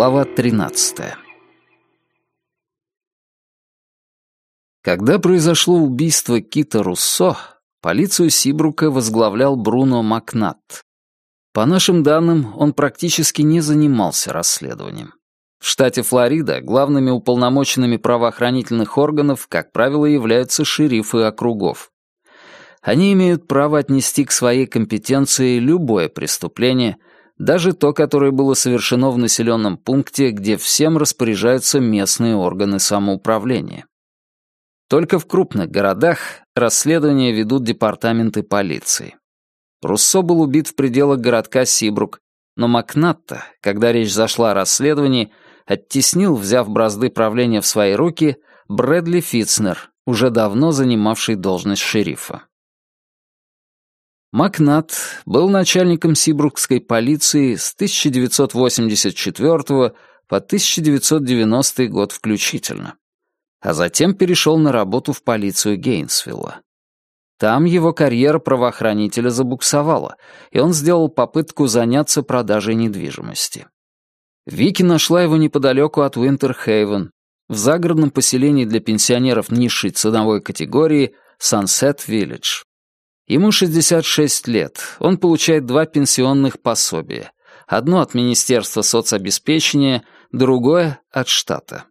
Глава 13 Когда произошло убийство Кита Руссо, полицию Сибрука возглавлял Бруно Макнат. По нашим данным, он практически не занимался расследованием. В штате Флорида главными уполномоченными правоохранительных органов, как правило, являются шерифы округов. Они имеют право отнести к своей компетенции любое преступление, даже то, которое было совершено в населенном пункте, где всем распоряжаются местные органы самоуправления. Только в крупных городах расследования ведут департаменты полиции. Руссо был убит в пределах городка Сибрук, но Макнатта, когда речь зашла о расследовании, оттеснил, взяв бразды правления в свои руки, Брэдли Фитцнер, уже давно занимавший должность шерифа. Макнат был начальником Сибрукской полиции с 1984 по 1990 год включительно, а затем перешел на работу в полицию Гейнсвилла. Там его карьера правоохранителя забуксовала, и он сделал попытку заняться продажей недвижимости. Вики нашла его неподалеку от Уинтерхейвен, в загородном поселении для пенсионеров низшей ценовой категории Sunset Village. Ему 66 лет, он получает два пенсионных пособия. Одно от Министерства соцобеспечения, другое от штата.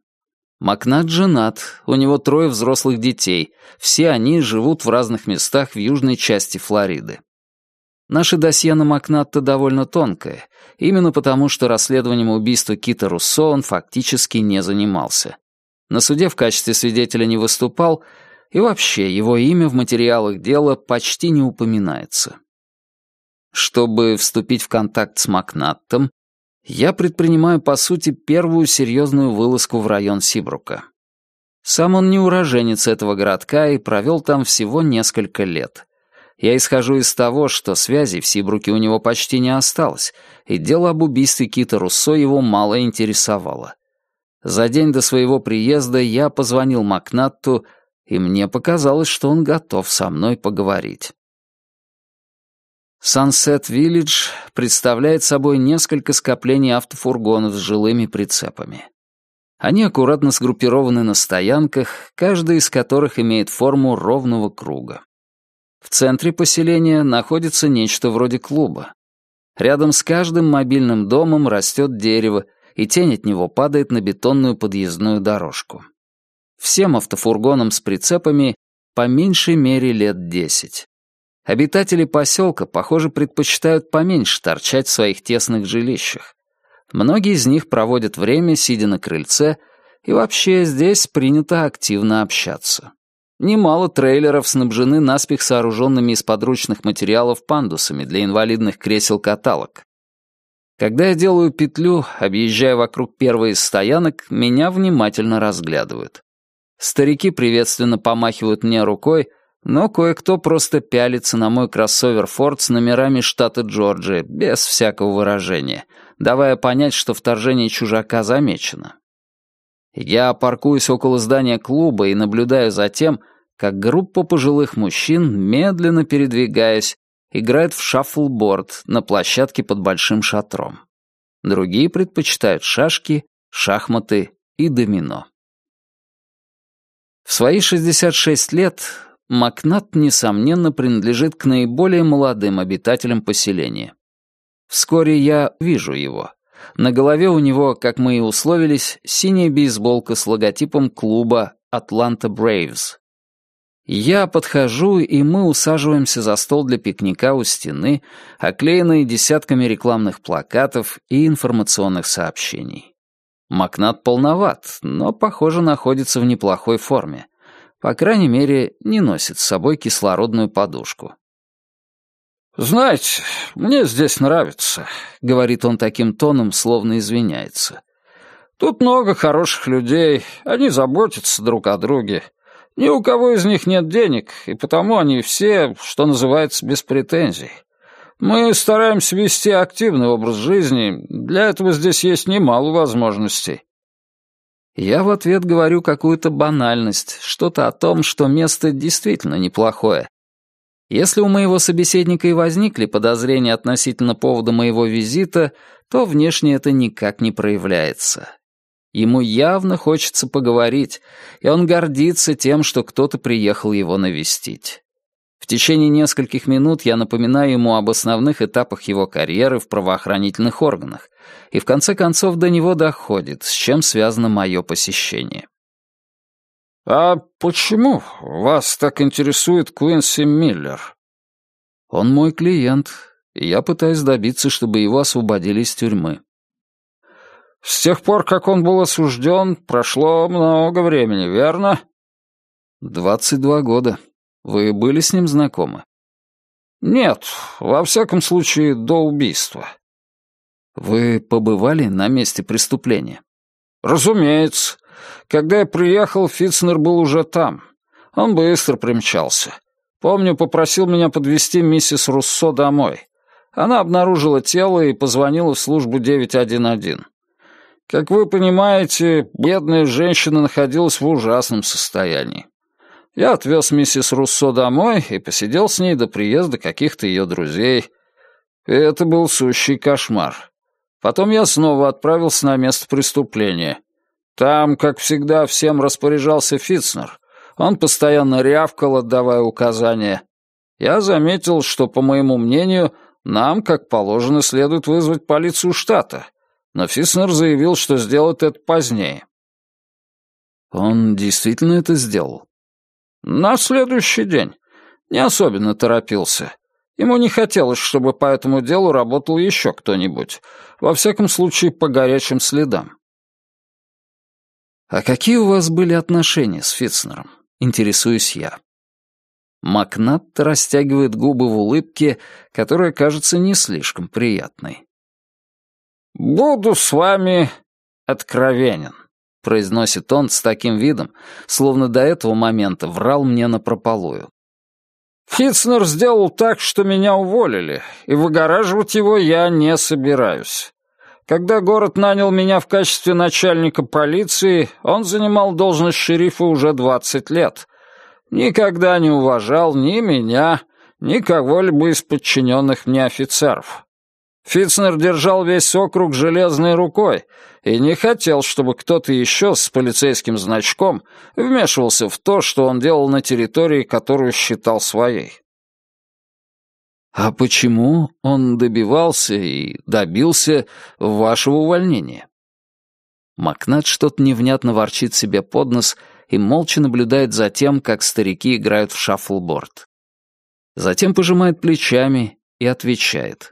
Макнат женат, у него трое взрослых детей, все они живут в разных местах в южной части Флориды. Наше досье на Макнатта довольно тонкое, именно потому, что расследованием убийства Кита Руссо он фактически не занимался. На суде в качестве свидетеля не выступал, и вообще его имя в материалах дела почти не упоминается. Чтобы вступить в контакт с Макнаттом, я предпринимаю, по сути, первую серьезную вылазку в район Сибрука. Сам он не уроженец этого городка и провел там всего несколько лет. Я исхожу из того, что связей в Сибруке у него почти не осталось, и дело об убийстве Кита Руссо его мало интересовало. За день до своего приезда я позвонил Макнатту и мне показалось, что он готов со мной поговорить. Сансет Виллидж представляет собой несколько скоплений автофургонов с жилыми прицепами. Они аккуратно сгруппированы на стоянках, каждая из которых имеет форму ровного круга. В центре поселения находится нечто вроде клуба. Рядом с каждым мобильным домом растет дерево, и тень от него падает на бетонную подъездную дорожку. Всем автофургонам с прицепами по меньшей мере лет десять. Обитатели поселка, похоже, предпочитают поменьше торчать в своих тесных жилищах. Многие из них проводят время, сидя на крыльце, и вообще здесь принято активно общаться. Немало трейлеров снабжены наспех сооруженными из подручных материалов пандусами для инвалидных кресел-каталог. Когда я делаю петлю, объезжая вокруг первой из стоянок, меня внимательно разглядывают. Старики приветственно помахивают мне рукой, но кое-кто просто пялится на мой кроссовер Ford с номерами штата Джорджия, без всякого выражения, давая понять, что вторжение чужака замечено. Я паркуюсь около здания клуба и наблюдаю за тем, как группа пожилых мужчин, медленно передвигаясь, играет в шаффлборд на площадке под большим шатром. Другие предпочитают шашки, шахматы и домино. В свои 66 лет Макнат, несомненно, принадлежит к наиболее молодым обитателям поселения. Вскоре я вижу его. На голове у него, как мы и условились, синяя бейсболка с логотипом клуба «Атланта Брейвс». Я подхожу, и мы усаживаемся за стол для пикника у стены, оклеенной десятками рекламных плакатов и информационных сообщений. Макнат полноват, но, похоже, находится в неплохой форме. По крайней мере, не носит с собой кислородную подушку. «Знаете, мне здесь нравится», — говорит он таким тоном, словно извиняется. «Тут много хороших людей, они заботятся друг о друге. Ни у кого из них нет денег, и потому они все, что называется, без претензий. Мы стараемся вести активный образ жизни, для этого здесь есть немало возможностей. Я в ответ говорю какую-то банальность, что-то о том, что место действительно неплохое. Если у моего собеседника и возникли подозрения относительно повода моего визита, то внешне это никак не проявляется. Ему явно хочется поговорить, и он гордится тем, что кто-то приехал его навестить. В течение нескольких минут я напоминаю ему об основных этапах его карьеры в правоохранительных органах, и в конце концов до него доходит, с чем связано мое посещение. «А почему вас так интересует Куинси Миллер?» «Он мой клиент, и я пытаюсь добиться, чтобы его освободили из тюрьмы». «С тех пор, как он был осужден, прошло много времени, верно?» «Двадцать два года. Вы были с ним знакомы?» «Нет, во всяком случае, до убийства». «Вы побывали на месте преступления?» «Разумеется. Когда я приехал, Фитцнер был уже там. Он быстро примчался. Помню, попросил меня подвести миссис Руссо домой. Она обнаружила тело и позвонила в службу 911. Как вы понимаете, бедная женщина находилась в ужасном состоянии. Я отвез миссис Руссо домой и посидел с ней до приезда каких-то ее друзей. И это был сущий кошмар. Потом я снова отправился на место преступления. Там, как всегда, всем распоряжался Фитцнер. Он постоянно рявкал, отдавая указания. Я заметил, что, по моему мнению, нам, как положено, следует вызвать полицию штата. Но Фитцнер заявил, что сделает это позднее. Он действительно это сделал? На следующий день. Не особенно торопился. Ему не хотелось, чтобы по этому делу работал еще кто-нибудь. Во всяком случае, по горячим следам. «А какие у вас были отношения с Фитцнером?» — интересуюсь я. Макнат растягивает губы в улыбке, которая кажется не слишком приятной. «Буду с вами откровенен», — произносит он с таким видом, словно до этого момента врал мне напропалую. «Фитцнер сделал так, что меня уволили, и выгораживать его я не собираюсь. Когда город нанял меня в качестве начальника полиции, он занимал должность шерифа уже 20 лет. Никогда не уважал ни меня, ни кого-либо из подчиненных мне офицеров. Фитцнер держал весь округ железной рукой и не хотел, чтобы кто-то еще с полицейским значком вмешивался в то, что он делал на территории, которую считал своей. А почему он добивался и добился вашего увольнения? Макнат что-то невнятно ворчит себе под нос и молча наблюдает за тем, как старики играют в шаффлборд. Затем пожимает плечами и отвечает.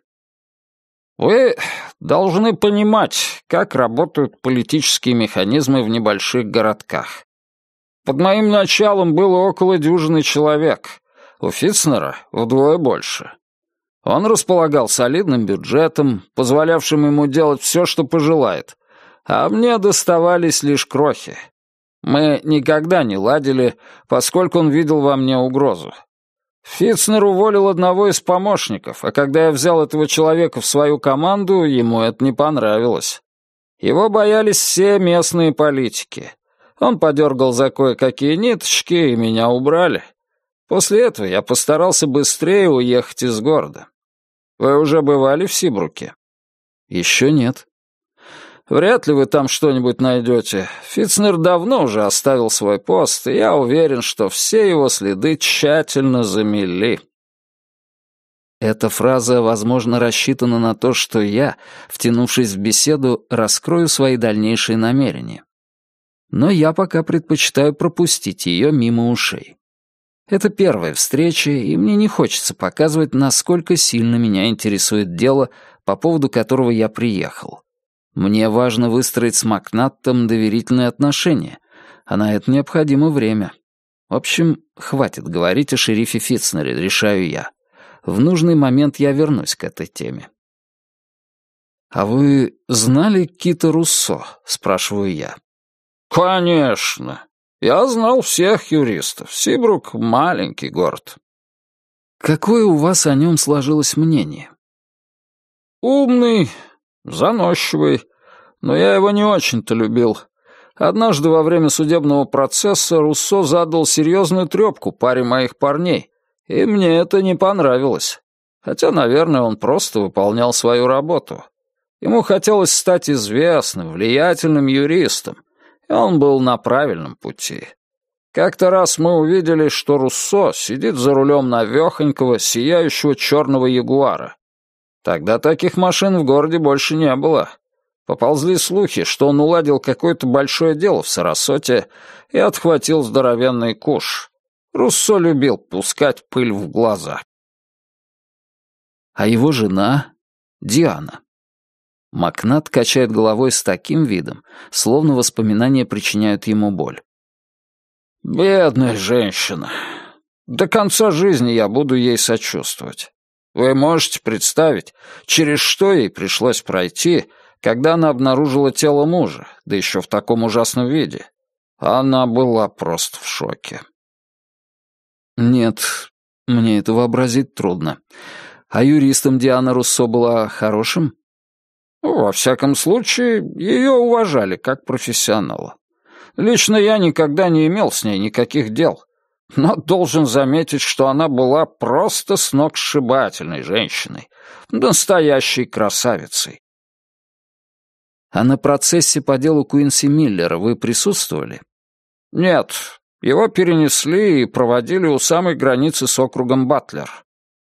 «Вы должны понимать, как работают политические механизмы в небольших городках. Под моим началом было около дюжины человек, у Фитцнера вдвое больше. Он располагал солидным бюджетом, позволявшим ему делать все, что пожелает, а мне доставались лишь крохи. Мы никогда не ладили, поскольку он видел во мне угрозу. Фитцнер уволил одного из помощников, а когда я взял этого человека в свою команду, ему это не понравилось. Его боялись все местные политики. Он подергал за кое-какие ниточки, и меня убрали. После этого я постарался быстрее уехать из города. Вы уже бывали в Сибруке? Еще нет. Вряд ли вы там что-нибудь найдете. Фитцнер давно уже оставил свой пост, и я уверен, что все его следы тщательно замели. Эта фраза, возможно, рассчитана на то, что я, втянувшись в беседу, раскрою свои дальнейшие намерения. Но я пока предпочитаю пропустить ее мимо ушей. Это первая встреча, и мне не хочется показывать, насколько сильно меня интересует дело, по поводу которого я приехал. Мне важно выстроить с Макнаттом доверительные отношения, а на это необходимо время. В общем, хватит говорить о шерифе Фитцнере, решаю я. В нужный момент я вернусь к этой теме. «А вы знали Кита Руссо?» — спрашиваю я. «Конечно. Я знал всех юристов. Сибрук — маленький город. Какое у вас о нем сложилось мнение? Умный, заносчивый, но я его не очень-то любил. Однажды во время судебного процесса Руссо задал серьезную трепку паре моих парней, И мне это не понравилось. Хотя, наверное, он просто выполнял свою работу. Ему хотелось стать известным, влиятельным юристом, и он был на правильном пути. Как-то раз мы увидели, что Руссо сидит за рулем навехонького, сияющего черного ягуара. Тогда таких машин в городе больше не было. Поползли слухи, что он уладил какое-то большое дело в Сарасоте и отхватил здоровенный куш. Руссо любил пускать пыль в глаза. А его жена — Диана. Макнат качает головой с таким видом, словно воспоминания причиняют ему боль. «Бедная женщина. До конца жизни я буду ей сочувствовать. Вы можете представить, через что ей пришлось пройти, когда она обнаружила тело мужа, да еще в таком ужасном виде. Она была просто в шоке». «Нет, мне это вообразить трудно. А юристом Диана Руссо была хорошим?» «Во всяком случае, ее уважали как профессионала. Лично я никогда не имел с ней никаких дел, но должен заметить, что она была просто сногсшибательной женщиной, настоящей красавицей. А на процессе по делу Куинси Миллера вы присутствовали? Нет, его перенесли и проводили у самой границы с округом Батлер.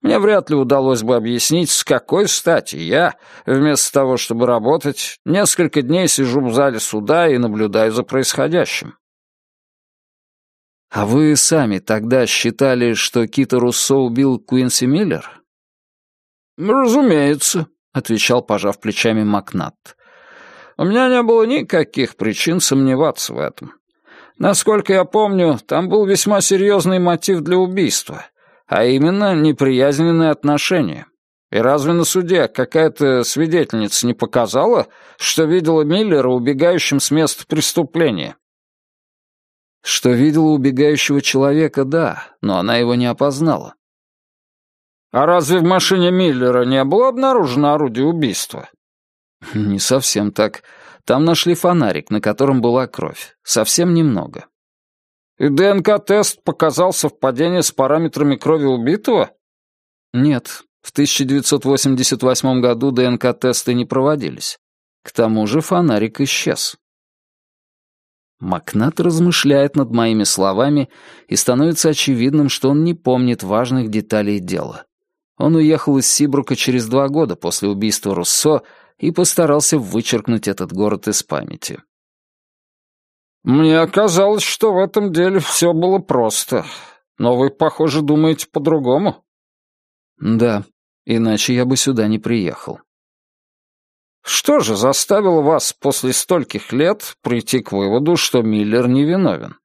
Мне вряд ли удалось бы объяснить, с какой стати я, вместо того, чтобы работать, несколько дней сижу в зале суда и наблюдаю за происходящим. А вы сами тогда считали, что Кита Руссо убил Куинси Миллер? «Разумеется», — отвечал, пожав плечами Макнат. «У меня не было никаких причин сомневаться в этом. Насколько я помню, там был весьма серьезный мотив для убийства а именно неприязненные отношения. И разве на суде какая-то свидетельница не показала, что видела Миллера убегающим с места преступления? Что видела убегающего человека, да, но она его не опознала. А разве в машине Миллера не было обнаружено орудие убийства? Не совсем так. Там нашли фонарик, на котором была кровь. Совсем немного. И ДНК-тест показал совпадение с параметрами крови убитого? Нет, в 1988 году ДНК-тесты не проводились. К тому же фонарик исчез. Макнат размышляет над моими словами, и становится очевидным, что он не помнит важных деталей дела. Он уехал из Сибрука через два года после убийства Руссо и постарался вычеркнуть этот город из памяти. «Мне казалось, что в этом деле все было просто. Но вы, похоже, думаете по-другому». «Да, иначе я бы сюда не приехал». «Что же заставило вас после стольких лет прийти к выводу, что Миллер невиновен?»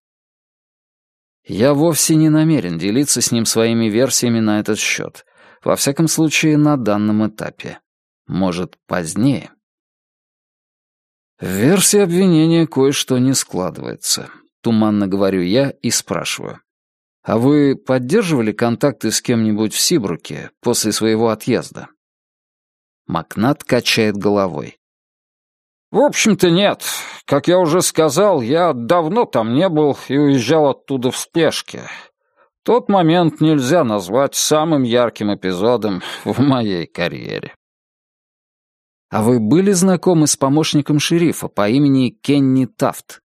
Я вовсе не намерен делиться с ним своими версиями на этот счет. Во всяком случае, на данном этапе. Может, позднее. В версии обвинения кое-что не складывается. Туманно говорю я и спрашиваю. А вы поддерживали контакты с кем-нибудь в Сибруке после своего отъезда? Макнат качает головой. В общем-то, нет. Как я уже сказал, я давно там не был и уезжал оттуда в спешке. Тот момент нельзя назвать самым ярким эпизодом в моей карьере. А вы были знакомы с помощником шерифа по имени Кенни Тафт?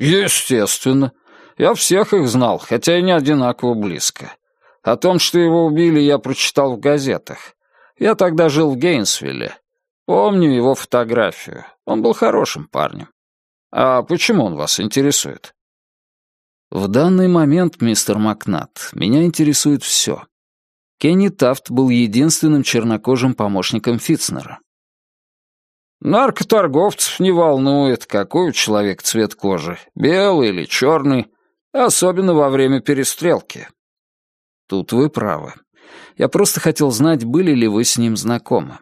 Естественно. Я всех их знал, хотя и не одинаково близко. О том, что его убили, я прочитал в газетах. Я тогда жил в Гейнсвилле. Помню его фотографию. Он был хорошим парнем. А почему он вас интересует? В данный момент, мистер Макнат, меня интересует все. Кенни Тафт был единственным чернокожим помощником Фитцнера. Наркоторговцев не волнует, какой у человека цвет кожи, белый или черный, особенно во время перестрелки. Тут вы правы. Я просто хотел знать, были ли вы с ним знакомы.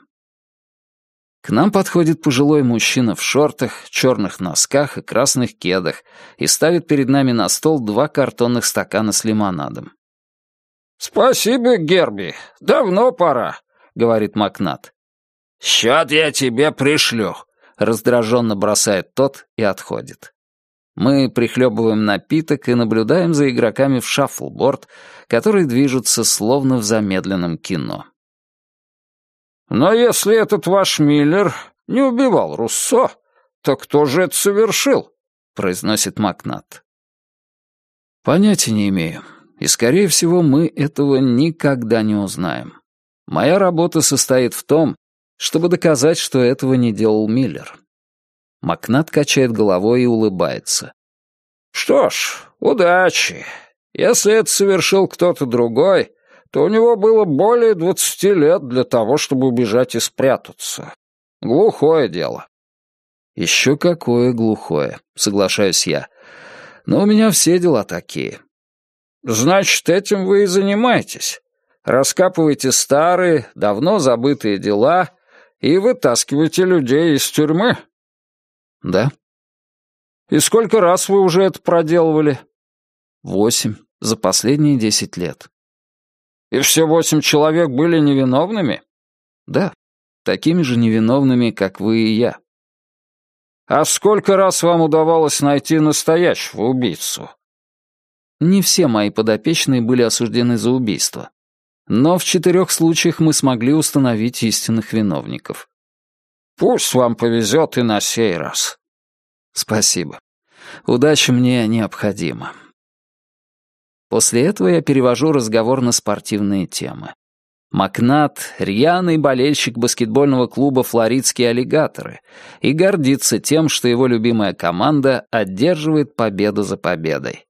К нам подходит пожилой мужчина в шортах, черных носках и красных кедах и ставит перед нами на стол два картонных стакана с лимонадом. «Спасибо, Герби. Давно пора», — говорит Макнат. «Счет я тебе пришлю», — раздраженно бросает тот и отходит. Мы прихлебываем напиток и наблюдаем за игроками в шаффлборд, которые движутся словно в замедленном кино. «Но если этот ваш Миллер не убивал Руссо, то кто же это совершил?» — произносит Макнат. «Понятия не имею. И, скорее всего, мы этого никогда не узнаем. Моя работа состоит в том, чтобы доказать, что этого не делал Миллер. Макнат качает головой и улыбается. «Что ж, удачи. Если это совершил кто-то другой, то у него было более двадцати лет для того, чтобы убежать и спрятаться. Глухое дело». «Еще какое глухое», — соглашаюсь я. «Но у меня все дела такие». «Значит, этим вы и занимаетесь. Раскапываете старые, давно забытые дела и вытаскиваете людей из тюрьмы?» «Да». «И сколько раз вы уже это проделывали?» «Восемь. За последние десять лет». «И все восемь человек были невиновными?» «Да. Такими же невиновными, как вы и я». «А сколько раз вам удавалось найти настоящего убийцу?» Не все мои подопечные были осуждены за убийство. Но в четырех случаях мы смогли установить истинных виновников. Пусть вам повезет и на сей раз. Спасибо. Удача мне необходима. После этого я перевожу разговор на спортивные темы. Макнат — рьяный болельщик баскетбольного клуба «Флоридские аллигаторы» и гордится тем, что его любимая команда одерживает победу за победой.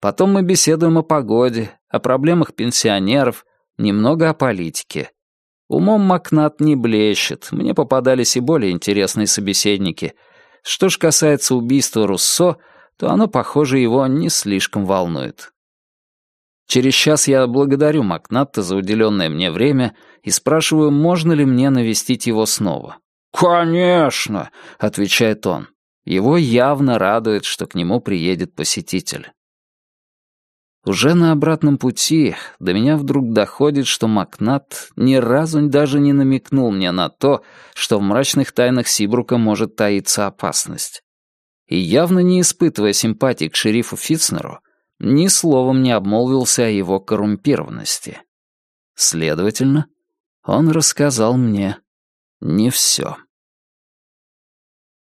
Потом мы беседуем о погоде, о проблемах пенсионеров, немного о политике. Умом Макнат не блещет, мне попадались и более интересные собеседники. Что ж касается убийства Руссо, то оно, похоже, его не слишком волнует. Через час я благодарю Макнатта за уделенное мне время и спрашиваю, можно ли мне навестить его снова. «Конечно!» — отвечает он. Его явно радует, что к нему приедет посетитель. Уже на обратном пути до меня вдруг доходит, что Макнат ни разу даже не намекнул мне на то, что в мрачных тайнах Сибрука может таиться опасность. И явно не испытывая симпатии к шерифу Фитцнеру, ни словом не обмолвился о его коррумпированности. Следовательно, он рассказал мне не все.